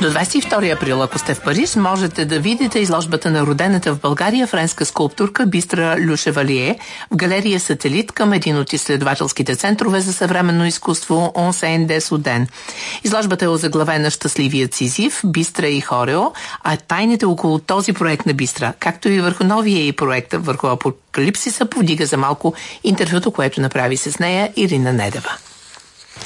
До 22 април, ако сте в Париж, можете да видите изложбата на родената в България френска скулптурка Бистра Люшевалие в галерия Сателит към един от изследователските центрове за съвременно изкуство Онсейн де Суден. Изложбата е озаглавена Щастливият Сизив, Бистра и Хорео, а тайните около този проект на Бистра, както и върху новия и проект върху Апокалипсиса, повдига за малко интервюто, което направи с нея Ирина Недева.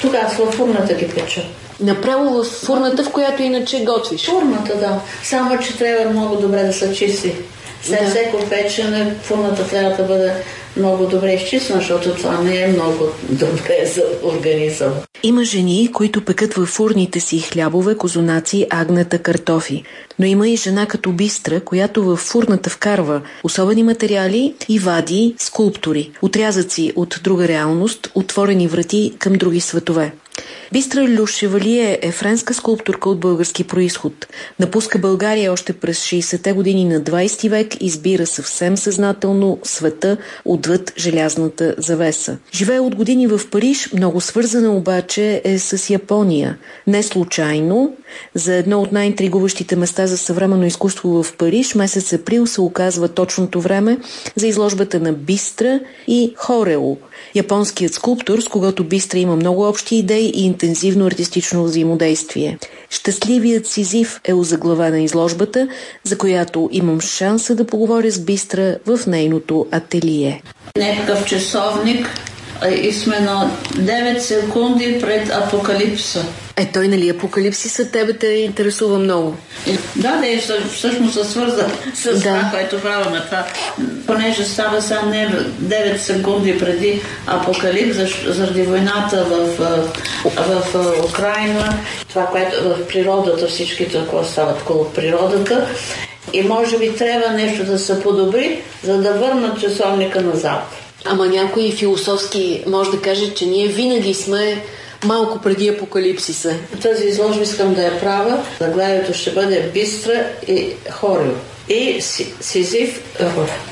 Тогава във фурната ги печа. Направо в фурната, в която иначе готвиш? Фурната, да. Само, че трябва много добре да се чисти. След да. всеко печене фурната трябва да бъде много добре изчистена, защото това не е много добре за организъм. Има жени, които пекат във фурните си хлябове, козунаци, агнета, картофи. Но има и жена като бистра, която във фурната вкарва особени материали и вади скулптури, отрязъци от друга реалност, отворени врати към други светове. Бистра Люшевалие е френска скулптурка от български происход. Напуска България още през 60-те години на 20 век, избира съвсем съзнателно света отвъд желязната завеса. Живее от години в Париж, много свързана обаче е с Япония. Не случайно, за едно от най-интригуващите места за съвременно изкуство в Париж, месец април се оказва точното време за изложбата на Бистра и Хорео, японският скулптор, с когото Бистра има много общи идеи и интензивно артистично взаимодействие. Щастливият Сизив е озаглава на изложбата, за която имам шанса да поговоря с Бистра в нейното ателие. Некакъв часовник и сме на 9 секунди пред апокалипса. Е, той, нали, апокалипсиса тебе те интересува много. Да, да, всъщност се свърза с да. това, което правим. Това, понеже става само 9 секунди преди апокалипс, заради войната в, в, в Украина, това, което в природата, всички какво стават около природата, и може би трябва нещо да се подобри, за да върнат часовника назад. Ама някой философски може да каже, че ние винаги сме малко преди апокалипсиса. Тази изложба искам да я правя. Заглавието ще бъде Бистра и Хорио. И Сизив.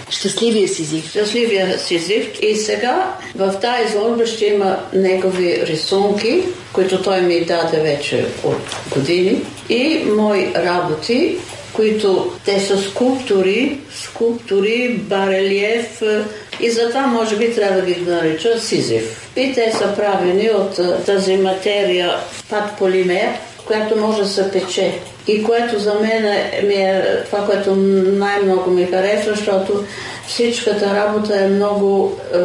Щастливия Сизив. Щастливия Сизив. И сега в тази изложба ще има негови рисунки, които той ми даде вече от години. И мои работи, които те са скулптури, скулптури, барелиев и затова може би трябва да ги нарича Сизив. И те са правени от тази материя пат полимер, която може да се пече. И което за мен ми е това, което най-много ми харесва, защото всичката работа е много е,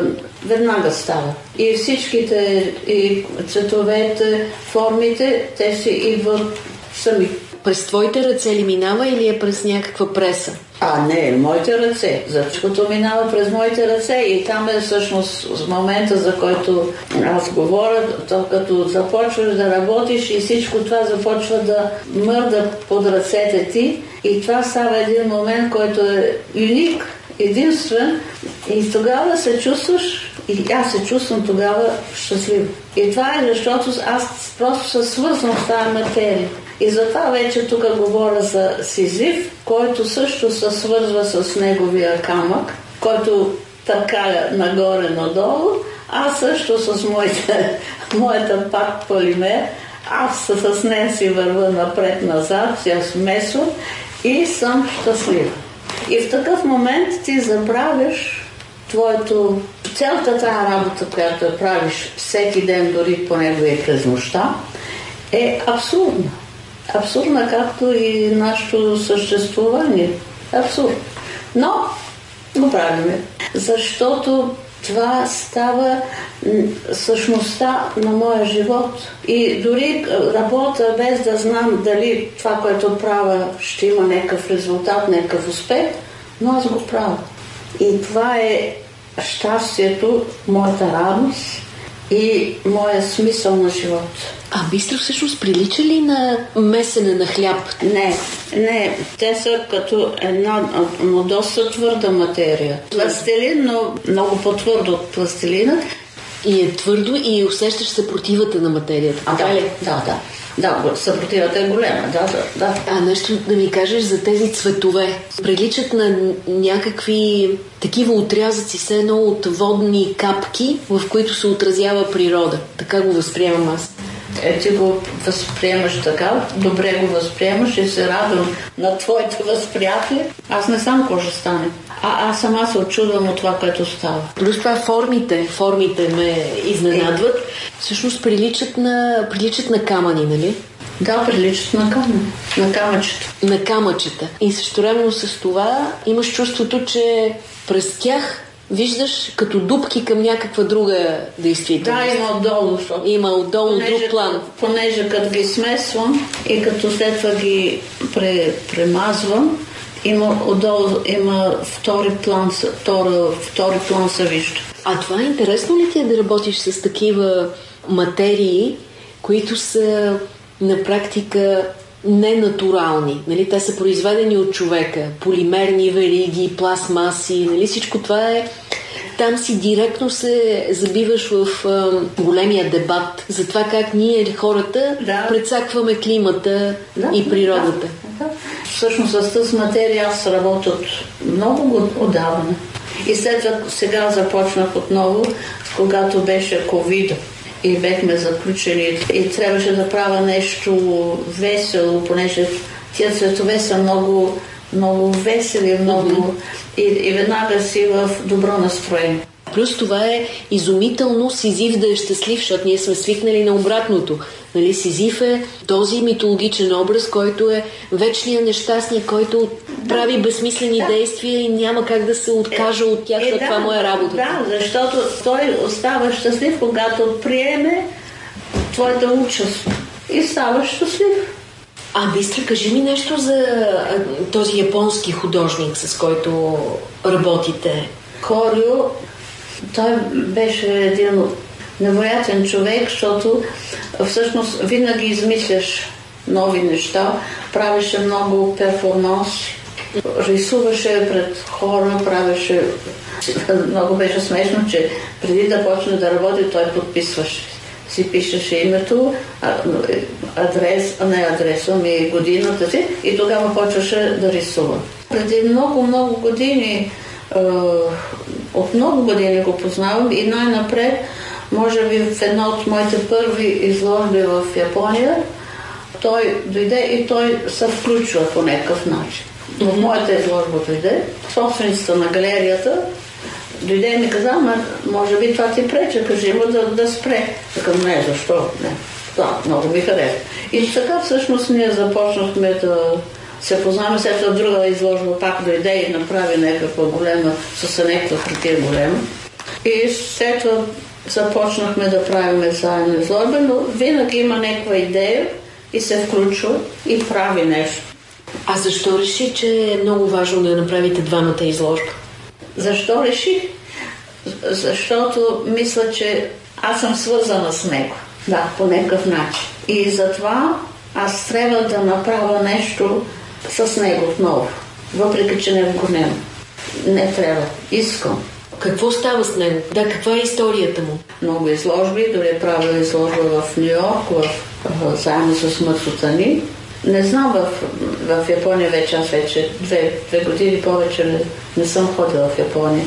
веднага става. И всичките и цветовете, формите, те си идват сами през твоите ръце ли минава или е през някаква преса? А, не, моите ръце. Защото минава през моите ръце и там е всъщност с момента, за който аз говоря, то като започваш да работиш и всичко това започва да мърда под ръцете ти и това става един момент, който е уник, единствен и тогава се чувстваш и аз се чувствам тогава щастлив. И това е защото аз просто се свързвам с тази материя. И затова вече тук говоря за Сизив, който също се свързва с неговия камък, който така нагоре-надолу, аз също с моята, моята пак полимер, аз с нея си върва напред-назад, я смесвам и съм щастлива. И в такъв момент ти забравяш твоето, цялата тази работа, която правиш всеки ден, дори по него и през нощта, е абсурдна абсурдна, както и нашето съществуване. Абсурд. Но го правиме, защото това става същността на моя живот. И дори работа без да знам дали това, което правя, ще има някакъв резултат, някакъв успех, но аз го правя. И това е щастието, моята радост и моя смисъл на живота. А бистро всъщност прилича ли на месене на хляб? Не, не. Те са като една, но доста твърда материя. Пластилин, но много по-твърдо от пластилина. И е твърдо и усещаш съпротивата на материята. А, да, да, да. Да, съпротивата е голема, да, да, да. А нещо да ми кажеш за тези цветове. Приличат на някакви такива отрязъци, все едно от водни капки, в които се отразява природа. Така го възприемам аз. Е, ти го възприемаш така, добре го възприемаш и се радвам на твоите възприятие. Аз не знам какво ще стане. А аз сама се очудвам от това, което става. Плюс това формите, формите ме изненадват. Е. Всъщност приличат на, приличат на камъни, нали? Да, приличат на камъни. На камъчета. На камъчета. И също времено с това имаш чувството, че през тях виждаш като дупки към някаква друга действителност. Да, има отдолу. Защото има отдолу понеже, друг план. Понеже като ги смесвам и като след това ги пре, премазвам, има отдолу има втори план, втори, втори план се вижда. А това е интересно ли ти е да работиш с такива материи, които са на практика ненатурални. Нали? Те са произведени от човека. Полимерни вериги, пластмаси, нали? всичко това е там си директно се забиваш в а, големия дебат за това как ние, хората, да. предсакваме климата да, и природата. Да, да. Всъщност с тази материя аз работя от много отдавна. И след това сега започнах отново, когато беше ковид и бехме заключени и трябваше да правя нещо весело, понеже тия цветове са много, много весели, много... Mm-hmm. И, и веднага си в добро настроение. Плюс това е изумително Сизив да е щастлив, защото ние сме свикнали на обратното. Нали, Сизив е този митологичен образ, който е вечният нещастник, който прави безсмислени да. действия и няма как да се откаже от тях, е, да, това му е работа. Да, защото той остава щастлив, когато приеме твоята участ и става щастлив. А, Бистра, кажи ми нещо за този японски художник, с който работите. Корио, той беше един невероятен човек, защото всъщност винаги измисляш нови неща, правеше много перформанси, рисуваше пред хора, правеше... Много беше смешно, че преди да почне да работи, той подписваше. Си пишеше името, адрес, а не адреса ми, годината си и тогава почваше да рисува. Преди много-много години, от много години го познавам и най-напред може би в едно от моите първи изложби в Япония, той дойде и той се включва по някакъв начин. В моята изложба дойде, собственицата на галерията, дойде и ми каза, ама може би това ти преча, кажи му да, да спре. Така, не, защо? Не. Да, много ми харесва. И така всъщност ние започнахме да се познаваме, след това друга изложба пак дойде и направи някаква голема, с някаква хартия голема. И след това започнахме да правим заедно изложба, но винаги има някаква идея и се включва и прави нещо. А защо реши, че е много важно да направите двамата изложба? Защо реши? Защото мисля, че аз съм свързана с него. Да, по някакъв начин. И затова аз трябва да направя нещо с него отново. Въпреки, че не го няма. Не трябва. Искам. Какво става с него? Да, каква е историята му? Много изложби, дори е правил изложба в Нью Йорк, в, в, заедно с ни. Не знам, в, в Япония вече, аз вече две, две години повече не, не съм ходила в Япония.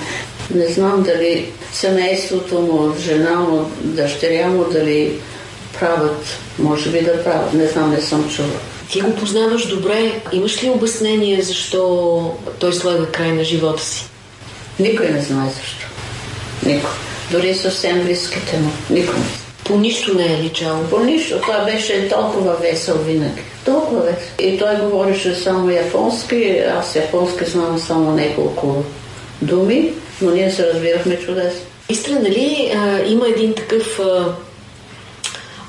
Не знам дали семейството му, жена му, дъщеря му, дали правят, може би да правят, не знам, не съм чула. Ти го познаваш добре. Имаш ли обяснение защо той слага край на живота си? Никой не знае защо. Никой. Дори съвсем близките му. Никой. По нищо не е личало. По нищо. Той беше толкова весел винаги. Толкова весел. И той говореше само японски. Аз японски знам само няколко думи, но ние се разбирахме чудесно. Истина, нали, а, има един такъв а,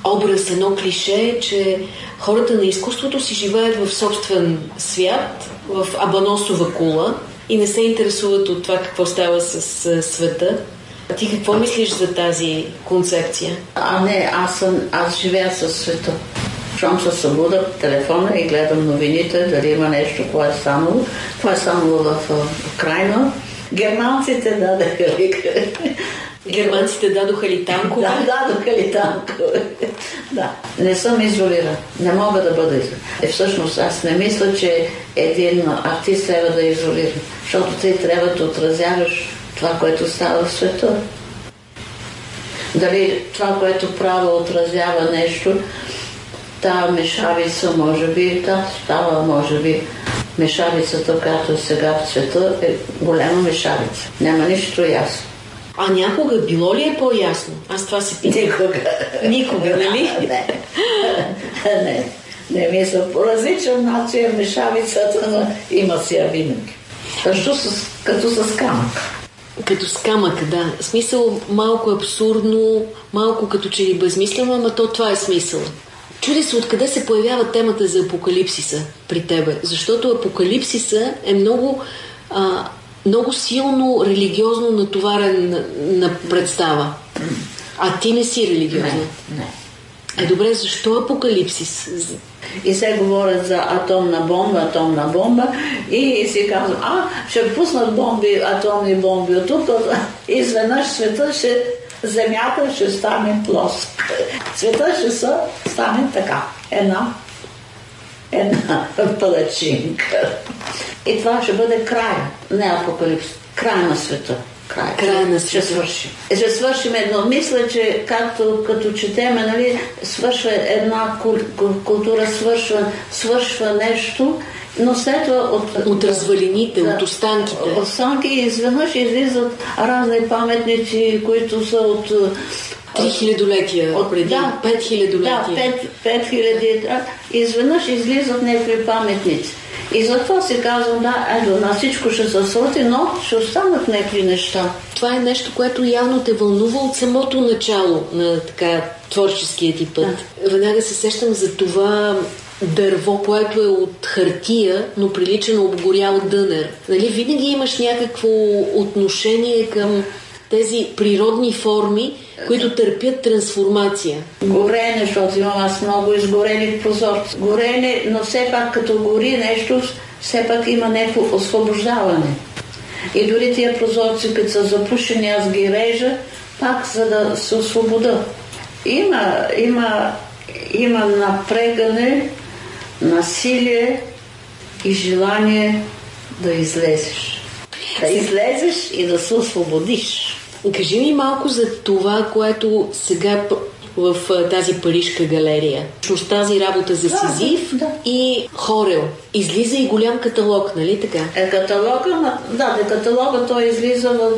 образ, едно клише, че хората на изкуството си живеят в собствен свят, в абаносова кула и не се интересуват от това какво става с света. А ти какво мислиш за тази концепция? А не, аз, съм, аз живея със света. Щом се събуда телефона и гледам новините, дали има нещо, което е станало. Това е станало в Украина. Германците дадаха Германците дадоха ли танкове? Да, дадоха ли танкове. да. Не съм изолиран. Не мога да бъда изолиран. Е, всъщност аз не мисля, че един артист трябва да е изолиран. Защото ти трябва да отразяваш това, което става в света. Дали това, което правя, отразява нещо, Тая мешавица, може би, да, става, може би, мешавицата, която е сега в света, е голема мешавица. Няма нищо ясно. А някога било ли е по-ясно? Аз това си питам. Никога. Никога, нали? не. не. Не мисля по различен начин мешавицата, но има си я винаги. Също с, като с камък. Като с камък, да. Смисъл малко абсурдно, малко като че ли безмислено, ама то това е смисъл. Чуди се откъде се появява темата за апокалипсиса при тебе. Защото апокалипсиса е много, а, много силно религиозно натоварен на, на представа. А ти не си религиозна. Не, не. Е, добре, защо апокалипсис? И се говорят за атомна бомба, атомна бомба и си казвам, а, ще пуснат бомби, атомни бомби от тук, и изведнъж света ще, земята ще стане плоска. Света ще са, стане така, една, една палачинка. И това ще бъде край, не апокалипс, край на света край. Край на Ще свършим. Ще свършим едно. Мисля, че както като четеме, нали, свършва една култура, свършва, свършва нещо, но след това от... От развалините, да, от останките. Останки изведнъж излизат разни паметници, които са от... Три хилядолетия от, преди, да, пет хилядолетия. Да, пет, пет хиляди. Изведнъж излизат някакви паметници. И затова си казвам, да, ето, на всичко ще се срути, но ще останат някакви неща. Това е нещо, което явно те вълнува от самото начало на така творческия ти път. Да. Веднага се сещам за това дърво, което е от хартия, но прилича на обгорял дънер. Нали, винаги имаш някакво отношение към тези природни форми, които търпят трансформация. Горене, защото имам аз много изгорени прозорци. Горене, но все пак като гори нещо, все пак има някакво освобождаване. И дори тия прозорци, като са запушени, аз ги режа, пак за да се освобода. Има, има, има напрегане, насилие и желание да излезеш. Да излезеш и да се освободиш. Кажи ми малко за това, което сега в тази парижка галерия. С тази работа за Сизив да, да. и Хорел. Излиза и голям каталог, нали така? Е, каталога, да, де каталога той излиза в,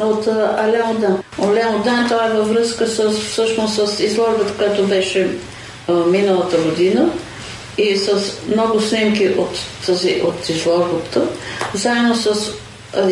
от Алеодан. Алеодан той е във връзка с, всъщност с изложбата, която беше а, миналата година и с много снимки от, тази, от изложбата, заедно с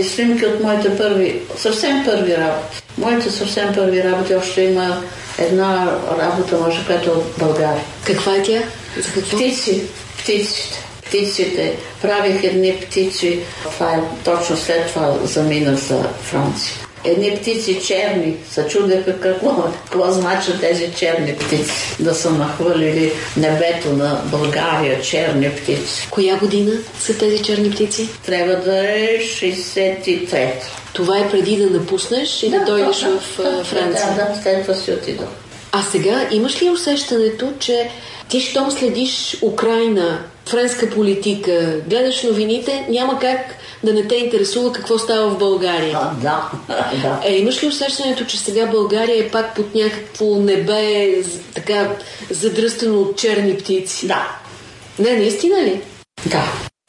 снимки от моите първи, съвсем първи работи. Моите съвсем първи работи още има една работа, може, която е от България. Каква е тя? За какво? Птици. Птиците. Птиците. Правих едни птици. Това е точно след това замина за Франция. Едни птици черни. Се чудеха какво, какво значат тези черни птици. Да са нахвърлили небето на България черни птици. Коя година са тези черни птици? Трябва да е 63 Това е преди да напуснеш и да, да дойдеш да, в да, Франция? Да, да, след това си отидох. А сега имаш ли усещането, че ти, щом следиш Украина, френска политика, гледаш новините, няма как да не те интересува какво става в България. А, да, да. Е, имаш ли усещането, че сега България е пак под някакво небе, така задръстено от черни птици? Да. Не, наистина ли? Да.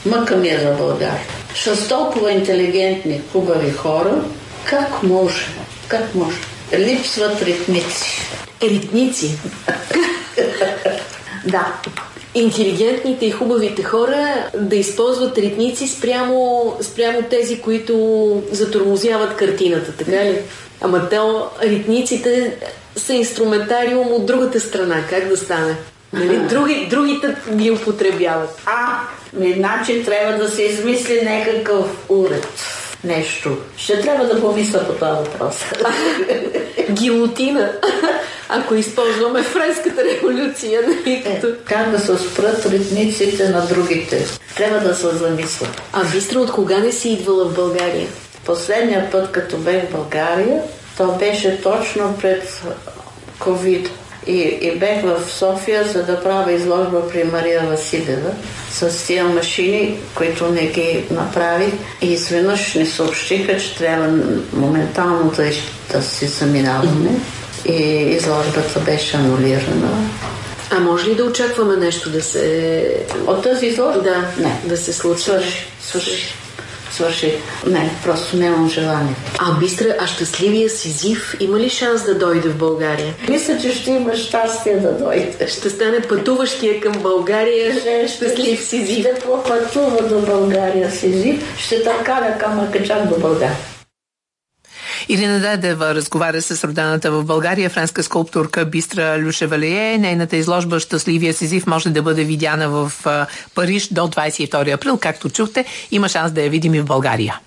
Мъка ми е за България. С толкова интелигентни, хубави хора, как може? Как може? Липсват ритмици. Ритници? да интелигентните и хубавите хора да използват ритници спрямо, спрямо тези, които затормозяват картината, така ли? Ама те ритниците са инструментариум от другата страна. Как да стане? Нали? Други, другите ги употребяват. А, значи трябва да се измисли някакъв уред нещо. Ще трябва да помисля по това въпрос. Гилотина. Ако използваме френската революция, нали? Е, как да се спрат ритниците на другите? Трябва да се замисля. А Бистра, от кога не си идвала в България? Последния път, като бех в България, то беше точно пред COVID. И, и бех в София, за да правя изложба при Мария Василева с тия машини, които не ги направих. И изведнъж ни съобщиха, че трябва моментално да, да си заминаваме. и изложбата беше анулирана. А може ли да очакваме нещо да се... От тази изложба? Да, не. да се случи. Свърши, свърши. Свърши. Не, просто нямам желание. А Бистра, а щастливия Сизив има ли шанс да дойде в България? Мисля, че ще има щастие да дойде. Ще стане пътуващия към България ще, щастлив Сизив. Ще пътува до България Сизив, ще търкаля камъкачак до България. Ирина Дедева разговаря с родената в България френска скулптурка Бистра Люшевалие. Нейната изложба Щастливия Сизив може да бъде видяна в Париж до 22 април. Както чухте, има шанс да я видим и в България.